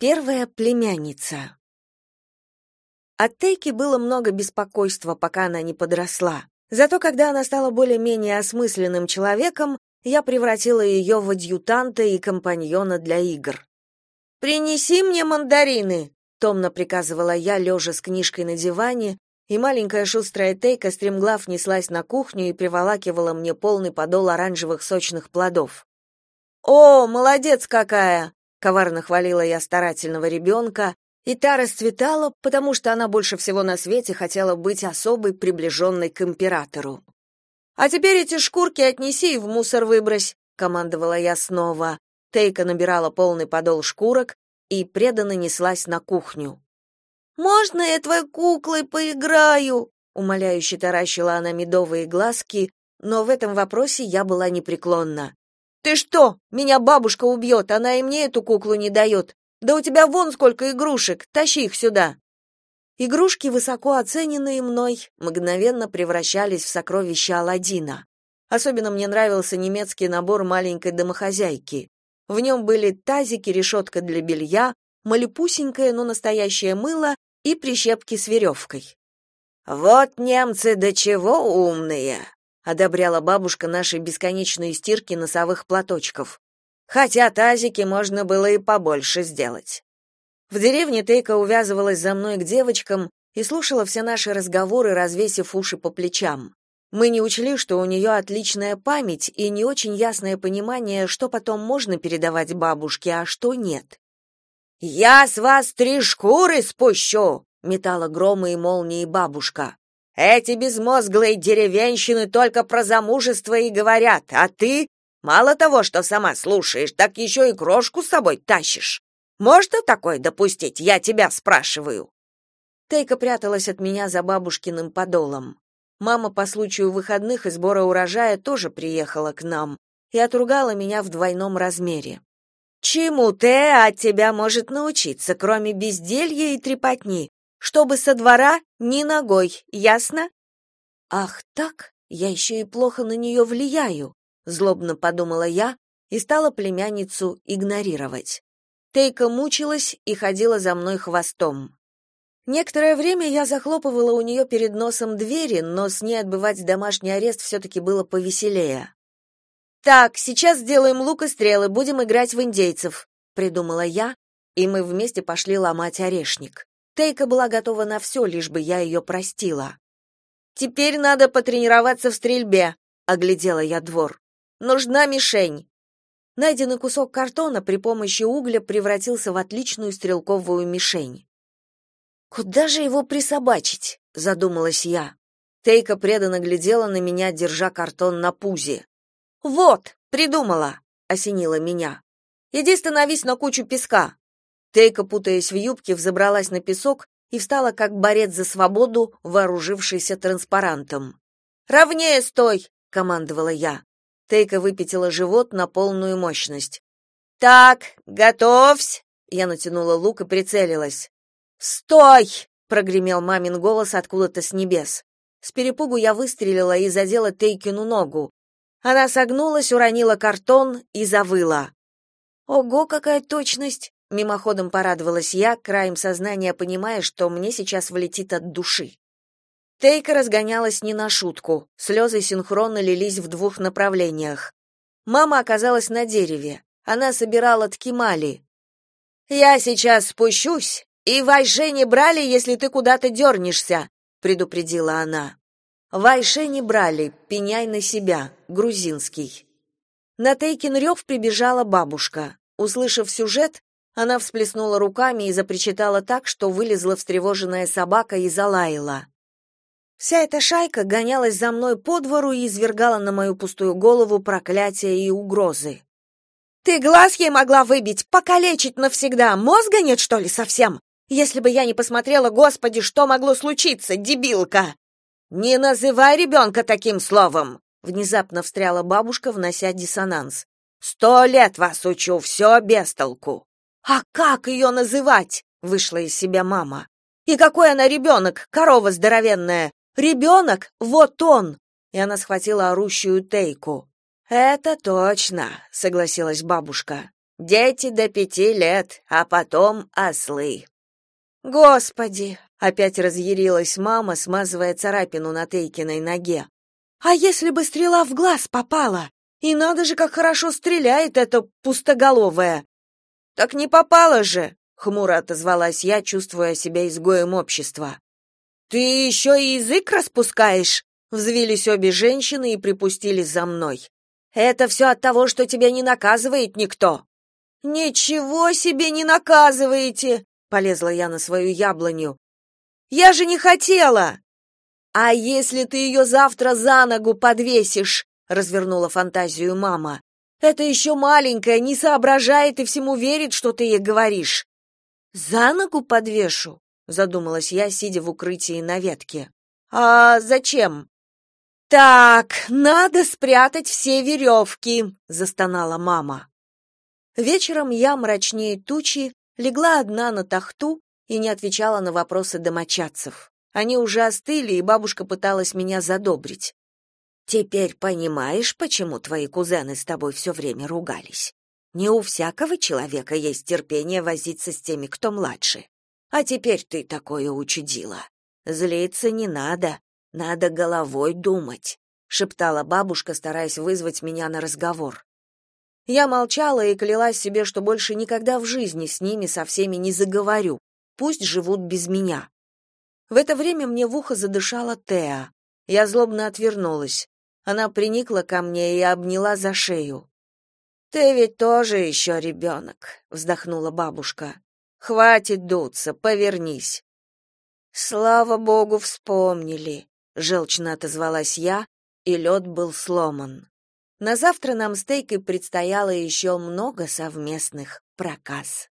Первая племянница. От Тейки было много беспокойства, пока она не подросла. Зато когда она стала более-менее осмысленным человеком, я превратила ее в адъютанта и компаньона для игр. «Принеси мне мандарины!» — томно приказывала я, лежа с книжкой на диване, и маленькая шустрая Тейка стремглав неслась на кухню и приволакивала мне полный подол оранжевых сочных плодов. «О, молодец какая!» Коварно хвалила я старательного ребенка, и та расцветала, потому что она больше всего на свете хотела быть особой приближенной к императору. А теперь эти шкурки отнеси и в мусор выбрось, командовала я снова. Тейка набирала полный подол шкурок и преданно неслась на кухню. Можно я твоей куклой поиграю? умоляюще таращила она медовые глазки, но в этом вопросе я была непреклонна. Ты что? Меня бабушка убьет, она и мне эту куклу не дает. Да у тебя вон сколько игрушек, тащи их сюда. Игрушки, высоко оцененные мной, мгновенно превращались в сокровища Аладдина. Особенно мне нравился немецкий набор маленькой домохозяйки. В нем были тазики, решетка для белья, малепусенькое, но настоящее мыло и прищепки с веревкой. «Вот немцы до чего умные!» Одобряла бабушка наши бесконечные стирки носовых платочков. Хотя тазики можно было и побольше сделать. В деревне Тейка увязывалась за мной к девочкам и слушала все наши разговоры, развесив уши по плечам. Мы не учли, что у нее отличная память и не очень ясное понимание, что потом можно передавать бабушке, а что нет. «Я с вас три шкуры спущу!» — метала громы и молнии бабушка. Эти безмозглые деревенщины только про замужество и говорят, а ты мало того, что сама слушаешь, так еще и крошку с собой тащишь. Можно такое допустить, я тебя спрашиваю?» Тейка пряталась от меня за бабушкиным подолом. Мама по случаю выходных и сбора урожая тоже приехала к нам и отругала меня в двойном размере. «Чему ты от тебя может научиться, кроме безделья и трепотни? Чтобы со двора ни ногой, ясно? Ах, так? Я еще и плохо на нее влияю, злобно подумала я и стала племянницу игнорировать. Тейка мучилась и ходила за мной хвостом. Некоторое время я захлопывала у нее перед носом двери, но с ней отбывать домашний арест все-таки было повеселее. «Так, сейчас сделаем лук и стрелы, будем играть в индейцев», — придумала я, и мы вместе пошли ломать орешник. Тейка была готова на все, лишь бы я ее простила. Теперь надо потренироваться в стрельбе, оглядела я двор. Нужна мишень. Найденный кусок картона при помощи угля превратился в отличную стрелковую мишень. Куда же его присобачить? задумалась я. Тейка преданно глядела на меня, держа картон на пузе. Вот, придумала, осенила меня. Иди становись на кучу песка. Тейка, путаясь в юбке, взобралась на песок и встала как борец за свободу, вооружившийся транспарантом. «Ровнее стой!» — командовала я. Тейка выпятила живот на полную мощность. «Так, готовься!» Я натянула лук и прицелилась. «Стой!» — прогремел мамин голос откуда-то с небес. С перепугу я выстрелила и задела Тейкину ногу. Она согнулась, уронила картон и завыла. «Ого, какая точность!» Мимоходом порадовалась я, краем сознания понимая, что мне сейчас влетит от души. Тейка разгонялась не на шутку. Слезы синхронно лились в двух направлениях. Мама оказалась на дереве. Она собирала ткимали. «Я сейчас спущусь, и вайше не брали, если ты куда-то дернешься», — предупредила она. «Вайше не брали, пеняй на себя», грузинский. На Тейкин рев прибежала бабушка. Услышав сюжет, она всплеснула руками и запричитала так, что вылезла встревоженная собака и залаяла. Вся эта шайка гонялась за мной по двору и извергала на мою пустую голову проклятия и угрозы. «Ты глаз ей могла выбить, покалечить навсегда, мозга нет, что ли, совсем? Если бы я не посмотрела, господи, что могло случиться, дебилка!» «Не называй ребенка таким словом!» Внезапно встряла бабушка, внося диссонанс. «Сто лет вас учу, все без толку!» А как ее называть? Вышла из себя мама. И какой она ребенок, корова здоровенная. Ребенок? Вот он. И она схватила орущую Тейку. Это точно, согласилась бабушка. Дети до пяти лет, а потом ослы. Господи, опять разъярилась мама, смазывая царапину на Тейкиной ноге. А если бы стрела в глаз попала? И надо же, как хорошо стреляет эта пустоголовая. Так не попала же, хмуро отозвалась я, чувствуя себя изгоем общества. Ты еще и язык распускаешь, взвились обе женщины и припустили за мной. Это все от того, что тебя не наказывает никто. Ничего себе не наказываете, полезла я на свою яблоню. Я же не хотела. А если ты ее завтра за ногу подвесишь? развернула фантазию мама. Это еще маленькая, не соображает и всему верит, что ты ей говоришь. За ногу подвешу, задумалась я, сидя в укрытии на ветке. А зачем? Так, надо спрятать все веревки», — застонала мама. Вечером я мрачнее тучи легла одна на тахту и не отвечала на вопросы домочадцев. Они уже остыли, и бабушка пыталась меня задобрить. Теперь понимаешь, почему твои кузены с тобой все время ругались? Не у всякого человека есть терпение возиться с теми, кто младше. А теперь ты такое учудила. Злиться не надо, надо головой думать, шептала бабушка, стараясь вызвать меня на разговор. Я молчала и клялась себе, что больше никогда в жизни с ними со всеми не заговорю. Пусть живут без меня. В это время мне в ухо задышала Теа. Я злобно отвернулась. Она приникла ко мне и обняла за шею. Ты ведь тоже еще ребенок», — вздохнула бабушка. Хватит дуться, повернись. Слава богу, вспомнили, желчно отозвалась я, и лед был сломан. На завтра нам с Тейкой предстояло еще много совместных проказ.